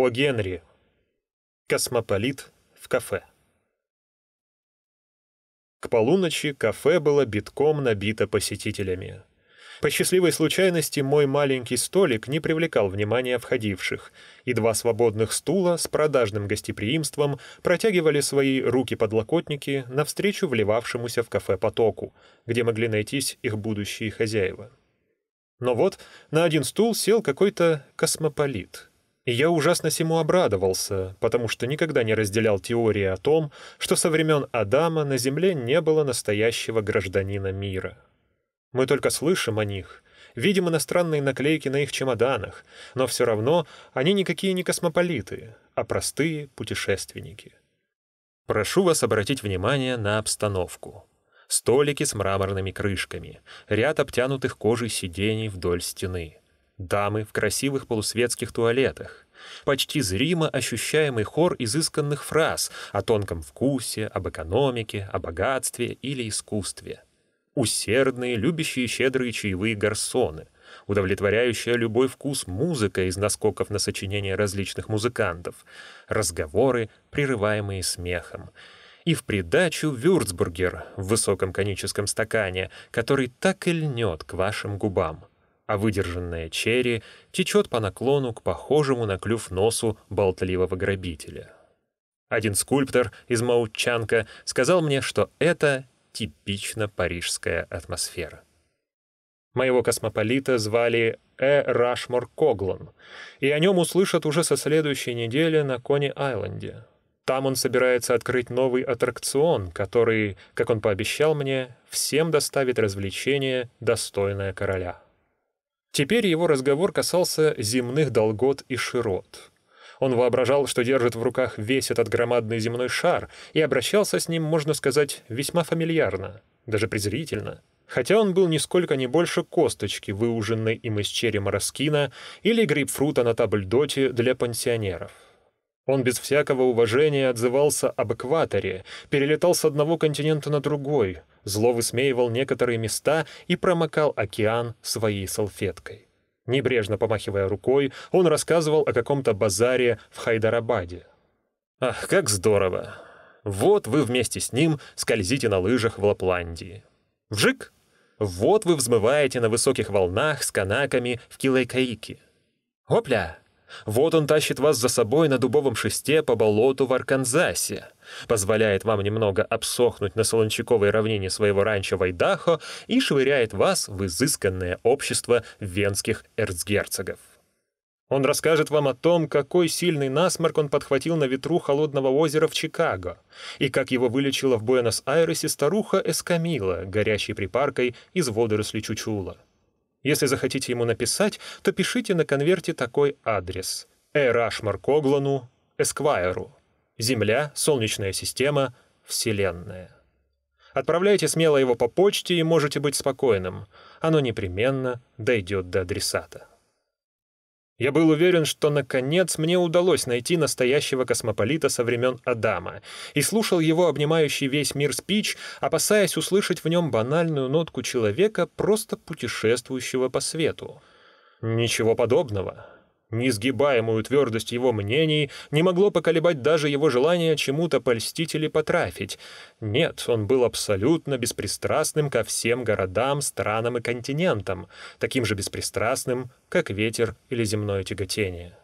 О. Генри. Космополит в кафе. К полуночи кафе было битком набито посетителями. По счастливой случайности мой маленький столик не привлекал внимания входивших, и два свободных стула с продажным гостеприимством протягивали свои руки-подлокотники навстречу вливавшемуся в кафе потоку, где могли найтись их будущие хозяева. Но вот на один стул сел какой-то космополит. И я ужасно сему обрадовался, потому что никогда не разделял теории о том, что со времен Адама на Земле не было настоящего гражданина мира. Мы только слышим о них, видим иностранные наклейки на их чемоданах, но все равно они никакие не космополиты, а простые путешественники. Прошу вас обратить внимание на обстановку. Столики с мраморными крышками, ряд обтянутых кожей сидений вдоль стены. Дамы в красивых полусветских туалетах. Почти зримо ощущаемый хор изысканных фраз о тонком вкусе, об экономике, о богатстве или искусстве — усердные, любящие щедрые чаевые гарсоны, удовлетворяющая любой вкус музыка из наскоков на сочинения различных музыкантов, разговоры, прерываемые смехом. И в придачу вюрцбургер в высоком коническом стакане, который так и льнет к вашим губам, а выдержанная черри течет по наклону к похожему на клюв носу болтливого грабителя. Один скульптор из Маучанка сказал мне, что это типично парижская атмосфера. Моего космополита звали Э. Рашмор Коглан, и о нем услышат уже со следующей недели на Кони-Айленде. Там он собирается открыть новый аттракцион, который, как он пообещал мне, всем доставит развлечение, достойное короля. Теперь его разговор касался земных долгот и широт — он воображал, что держит в руках весь этот громадный земной шар, и обращался с ним, можно сказать, весьма фамильярно, даже презрительно. Хотя он был нисколько не больше косточки, выуженной им из черема раскина, или грейпфрута на табльдоте для пансионеров. Он без всякого уважения отзывался об экваторе, перелетал с одного континента на другой, зло высмеивал некоторые места и промокал океан своей салфеткой. Небрежно помахивая рукой, он рассказывал о каком-то базаре в Хайдарабаде. «Ах, как здорово! Вот вы вместе с ним скользите на лыжах в Лапландии. Вжик! Вот вы взмываете на высоких волнах с канаками в Килайкаике. Опля! Вот он тащит вас за собой на дубовом шесте по болоту в Арканзасе, позволяет вам немного обсохнуть на солончаковой равнине своего ранчо Вайдахо и швыряет вас в изысканное общество венских эрцгерцогов. Он расскажет вам о том, какой сильный насморк он подхватил на ветру холодного озера в Чикаго, и как его вылечила в Буэнос-Айресе старуха Эскамила, горящей припаркой из водорослей чучула. Если захотите ему написать, то пишите на конверте такой адрес. Эрашмар Коглану, Эсквайру. Земля, Солнечная система, Вселенная. Отправляйте смело его по почте и можете быть спокойным. Оно непременно дойдет до адресата. Я был уверен, что, наконец, мне удалось найти настоящего космополита со времен Адама, и слушал его обнимающий весь мир спич, опасаясь услышать в нем банальную нотку человека, просто путешествующего по свету. Ничего подобного. Несгибаемую твердость его мнений не могло поколебать даже его желание чему-то польстить или потрафить. Нет, он был абсолютно беспристрастным ко всем городам, странам и континентам, таким же беспристрастным, как ветер или земное тяготение.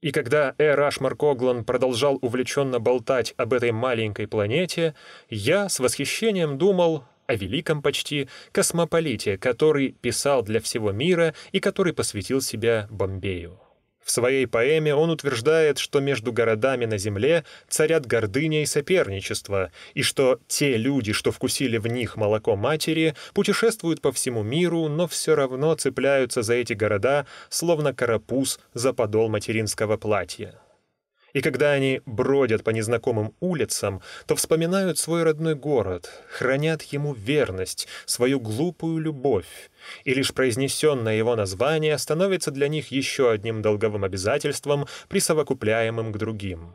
И когда Эр Ашмар Коглан продолжал увлеченно болтать об этой маленькой планете, я с восхищением думал, о великом почти космополите, который писал для всего мира и который посвятил себя Бомбею. В своей поэме он утверждает, что между городами на Земле царят гордыня и соперничество, и что те люди, что вкусили в них молоко матери, путешествуют по всему миру, но все равно цепляются за эти города, словно карапуз за подол материнского платья. И когда они бродят по незнакомым улицам, то вспоминают свой родной город, хранят ему верность, свою глупую любовь, и лишь произнесенное его название становится для них еще одним долговым обязательством, присовокупляемым к другим.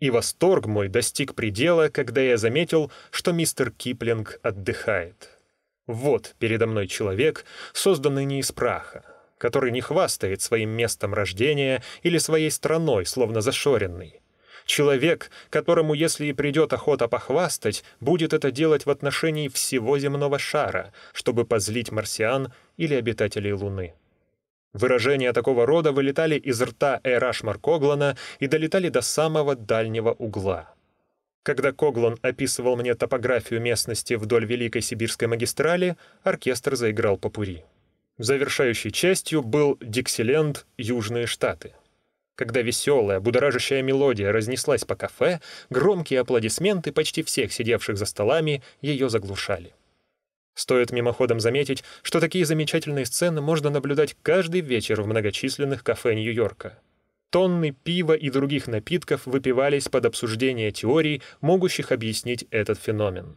И восторг мой достиг предела, когда я заметил, что мистер Киплинг отдыхает. Вот передо мной человек, созданный не из праха, который не хвастает своим местом рождения или своей страной, словно зашоренный. Человек, которому, если и придет охота похвастать, будет это делать в отношении всего земного шара, чтобы позлить марсиан или обитателей Луны. Выражения такого рода вылетали из рта Эрашмар Коглана и долетали до самого дальнего угла. Когда Коглан описывал мне топографию местности вдоль Великой Сибирской магистрали, оркестр заиграл попури. Завершающей частью был «Диксиленд. Южные Штаты». Когда веселая, будоражащая мелодия разнеслась по кафе, громкие аплодисменты почти всех сидевших за столами ее заглушали. Стоит мимоходом заметить, что такие замечательные сцены можно наблюдать каждый вечер в многочисленных кафе Нью-Йорка. Тонны пива и других напитков выпивались под обсуждение теорий, могущих объяснить этот феномен.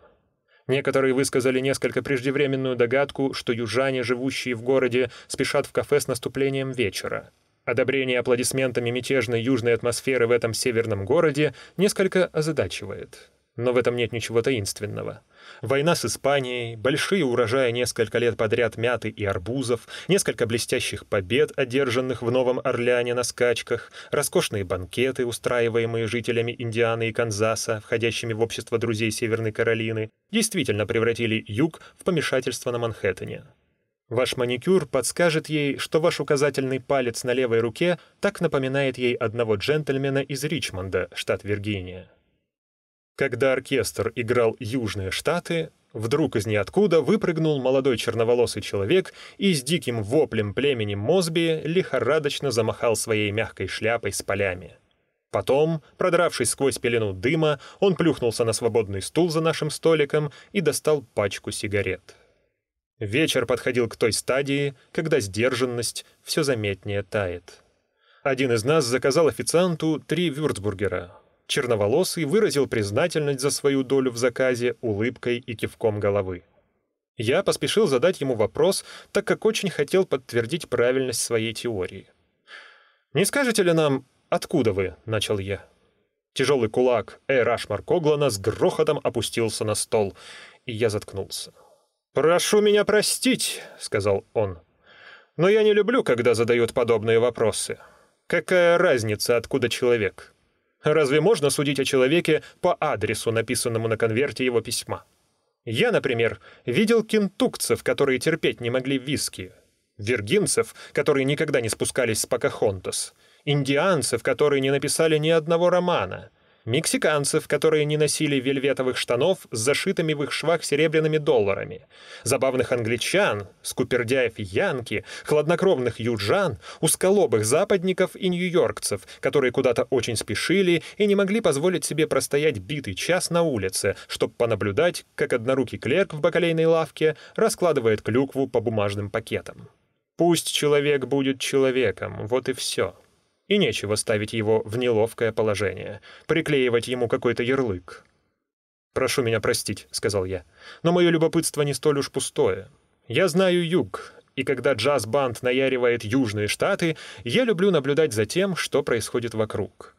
Некоторые высказали несколько преждевременную догадку, что южане, живущие в городе, спешат в кафе с наступлением вечера. Одобрение аплодисментами мятежной южной атмосферы в этом северном городе несколько озадачивает. Но в этом нет ничего таинственного. Война с Испанией, большие урожаи несколько лет подряд мяты и арбузов, несколько блестящих побед, одержанных в Новом Орлеане на скачках, роскошные банкеты, устраиваемые жителями Индианы и Канзаса, входящими в общество друзей Северной Каролины, действительно превратили юг в помешательство на Манхэттене. Ваш маникюр подскажет ей, что ваш указательный палец на левой руке так напоминает ей одного джентльмена из Ричмонда, штат Виргиния. Когда оркестр играл «Южные Штаты», вдруг из ниоткуда выпрыгнул молодой черноволосый человек и с диким воплем племени Мосби лихорадочно замахал своей мягкой шляпой с полями. Потом, продравшись сквозь пелену дыма, он плюхнулся на свободный стул за нашим столиком и достал пачку сигарет. Вечер подходил к той стадии, когда сдержанность все заметнее тает. Один из нас заказал официанту три вюрцбургера, черноволосый выразил признательность за свою долю в заказе улыбкой и кивком головы. Я поспешил задать ему вопрос, так как очень хотел подтвердить правильность своей теории. «Не скажете ли нам, откуда вы?» — начал я. Тяжелый кулак Э. Рашмар Коглана с грохотом опустился на стол, и я заткнулся. «Прошу меня простить», — сказал он. «Но я не люблю, когда задают подобные вопросы. Какая разница, откуда человек? Разве можно судить о человеке по адресу, написанному на конверте его письма? Я, например, видел кентукцев, которые терпеть не могли виски, виргинцев, которые никогда не спускались с Покахонтас, индианцев, которые не написали ни одного романа — мексиканцев, которые не носили вельветовых штанов с зашитыми в их швах серебряными долларами, забавных англичан, скупердяев янки, хладнокровных южан, узколобых западников и нью-йоркцев, которые куда-то очень спешили и не могли позволить себе простоять битый час на улице, чтобы понаблюдать, как однорукий клерк в бакалейной лавке раскладывает клюкву по бумажным пакетам. Пусть человек будет человеком, вот и все и нечего ставить его в неловкое положение, приклеивать ему какой-то ярлык. «Прошу меня простить», — сказал я, — «но мое любопытство не столь уж пустое. Я знаю юг, и когда джаз-банд наяривает южные штаты, я люблю наблюдать за тем, что происходит вокруг.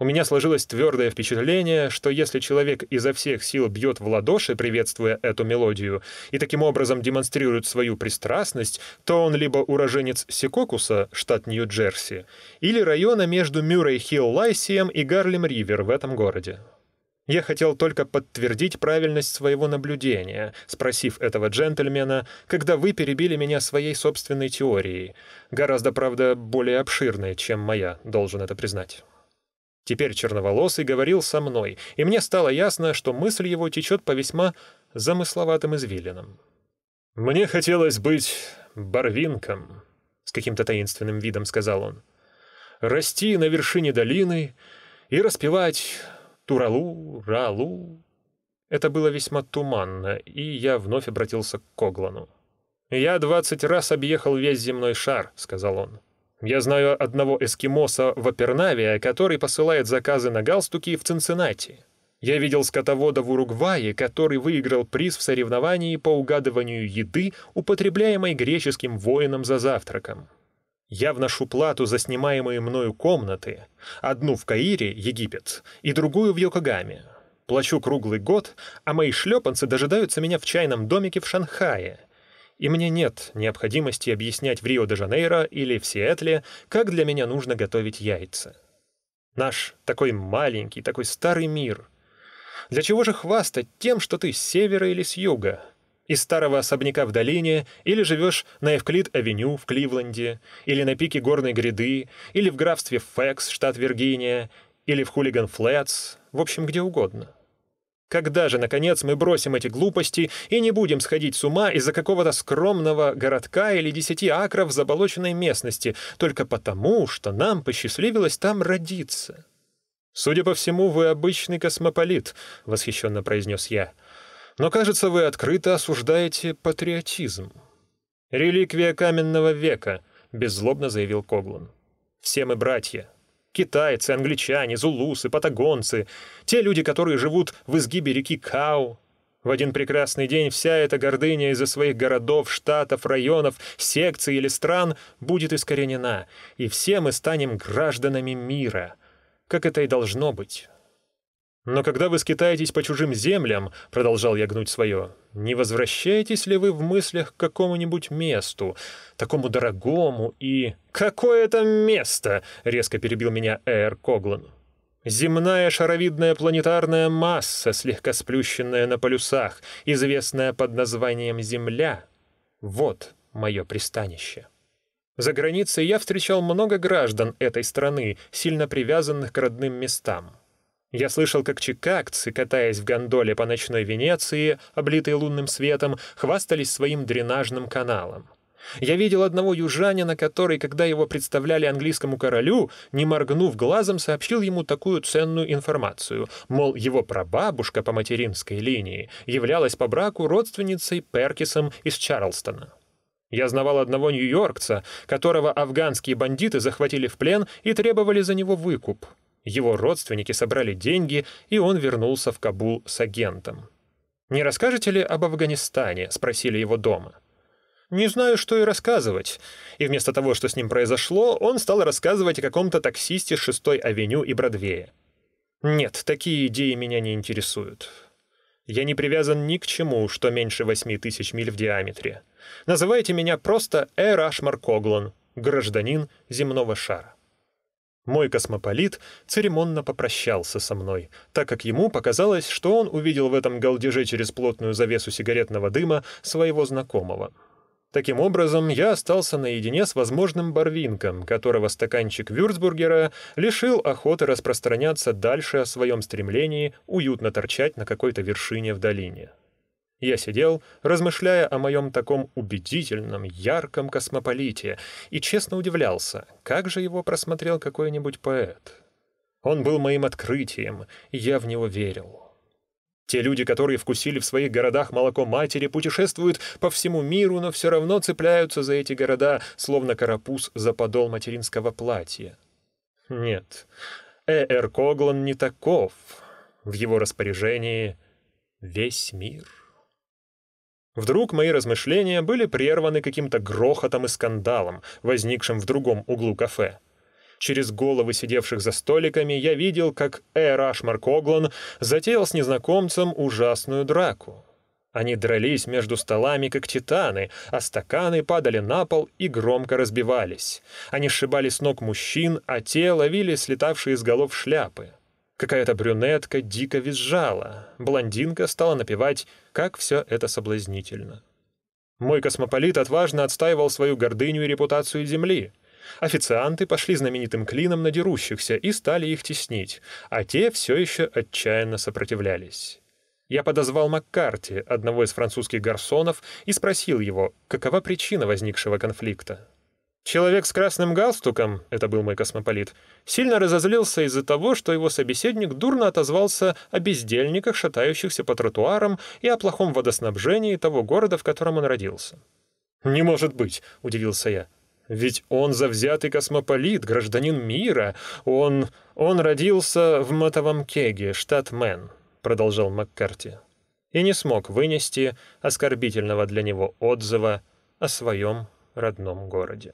У меня сложилось твердое впечатление, что если человек изо всех сил бьет в ладоши, приветствуя эту мелодию, и таким образом демонстрирует свою пристрастность, то он либо уроженец Секокуса, штат Нью-Джерси, или района между Мюррей-Хилл-Лайсием и Гарлем-Ривер в этом городе. Я хотел только подтвердить правильность своего наблюдения, спросив этого джентльмена, когда вы перебили меня своей собственной теорией, гораздо, правда, более обширной, чем моя, должен это признать. Теперь черноволосый говорил со мной, и мне стало ясно, что мысль его течет по весьма замысловатым извилинам. «Мне хотелось быть барвинком», — с каким-то таинственным видом сказал он. «Расти на вершине долины и распевать туралу, ралу». Это было весьма туманно, и я вновь обратился к Коглану. «Я двадцать раз объехал весь земной шар», — сказал он. Я знаю одного эскимоса в Апернавия, который посылает заказы на галстуки в Цинциннати. Я видел скотовода в Уругвае, который выиграл приз в соревновании по угадыванию еды, употребляемой греческим воином за завтраком. Я вношу плату за снимаемые мною комнаты, одну в Каире, Египет, и другую в Йокогаме. Плачу круглый год, а мои шлепанцы дожидаются меня в чайном домике в Шанхае — И мне нет необходимости объяснять в Рио-де-Жанейро или в Сиэтле, как для меня нужно готовить яйца. Наш такой маленький, такой старый мир. Для чего же хвастать тем, что ты с севера или с юга? Из старого особняка в долине, или живешь на Эвклид-авеню в Кливленде, или на пике горной гряды, или в графстве Фекс, штат Виргиния, или в Хулиган-Флетс, в общем, где угодно. Когда же, наконец, мы бросим эти глупости и не будем сходить с ума из-за какого-то скромного городка или десяти акров заболоченной местности, только потому, что нам посчастливилось там родиться? «Судя по всему, вы обычный космополит», — восхищенно произнес я. «Но, кажется, вы открыто осуждаете патриотизм». «Реликвия каменного века», — беззлобно заявил Коглун. «Все мы братья, Китайцы, англичане, зулусы, патагонцы, те люди, которые живут в изгибе реки Кау. В один прекрасный день вся эта гордыня из-за своих городов, штатов, районов, секций или стран будет искоренена, и все мы станем гражданами мира, как это и должно быть. «Но когда вы скитаетесь по чужим землям, — продолжал я гнуть свое, — не возвращаетесь ли вы в мыслях к какому-нибудь месту, такому дорогому и...» «Какое это место?» — резко перебил меня Эр Коглан. «Земная шаровидная планетарная масса, слегка сплющенная на полюсах, известная под названием Земля. Вот мое пристанище». За границей я встречал много граждан этой страны, сильно привязанных к родным местам. Я слышал, как чикагцы, катаясь в гондоле по ночной Венеции, облитой лунным светом, хвастались своим дренажным каналом. Я видел одного южанина, который, когда его представляли английскому королю, не моргнув глазом, сообщил ему такую ценную информацию, мол, его прабабушка по материнской линии являлась по браку родственницей Перкисом из Чарлстона. Я знавал одного нью-йоркца, которого афганские бандиты захватили в плен и требовали за него выкуп — его родственники собрали деньги, и он вернулся в Кабул с агентом. «Не расскажете ли об Афганистане?» — спросили его дома. «Не знаю, что и рассказывать». И вместо того, что с ним произошло, он стал рассказывать о каком-то таксисте с шестой авеню и Бродвея. «Нет, такие идеи меня не интересуют. Я не привязан ни к чему, что меньше восьми тысяч миль в диаметре. Называйте меня просто Эр Ашмар Коглан, гражданин земного шара». Мой космополит церемонно попрощался со мной, так как ему показалось, что он увидел в этом галдеже через плотную завесу сигаретного дыма своего знакомого. Таким образом, я остался наедине с возможным барвинком, которого стаканчик Вюрцбургера лишил охоты распространяться дальше о своем стремлении уютно торчать на какой-то вершине в долине. Я сидел, размышляя о моем таком убедительном, ярком космополите, и честно удивлялся, как же его просмотрел какой-нибудь поэт. Он был моим открытием, и я в него верил. Те люди, которые вкусили в своих городах молоко матери, путешествуют по всему миру, но все равно цепляются за эти города, словно карапуз за подол материнского платья. Нет, Э.Р. Коглан не таков. В его распоряжении весь мир. Вдруг мои размышления были прерваны каким-то грохотом и скандалом, возникшим в другом углу кафе. Через головы сидевших за столиками я видел, как Эр Ашмар Коглан затеял с незнакомцем ужасную драку. Они дрались между столами, как титаны, а стаканы падали на пол и громко разбивались. Они сшибали с ног мужчин, а те ловили слетавшие с голов шляпы. Какая-то брюнетка дико визжала. Блондинка стала напевать, как все это соблазнительно. Мой космополит отважно отстаивал свою гордыню и репутацию Земли. Официанты пошли знаменитым клином на дерущихся и стали их теснить, а те все еще отчаянно сопротивлялись. Я подозвал Маккарти, одного из французских гарсонов, и спросил его, какова причина возникшего конфликта. Человек с красным галстуком, это был мой космополит, сильно разозлился из-за того, что его собеседник дурно отозвался о бездельниках, шатающихся по тротуарам, и о плохом водоснабжении того города, в котором он родился. «Не может быть», — удивился я. «Ведь он завзятый космополит, гражданин мира. Он... он родился в Матавамкеге, штат Мэн», — продолжал Маккарти, и не смог вынести оскорбительного для него отзыва о своем родном городе.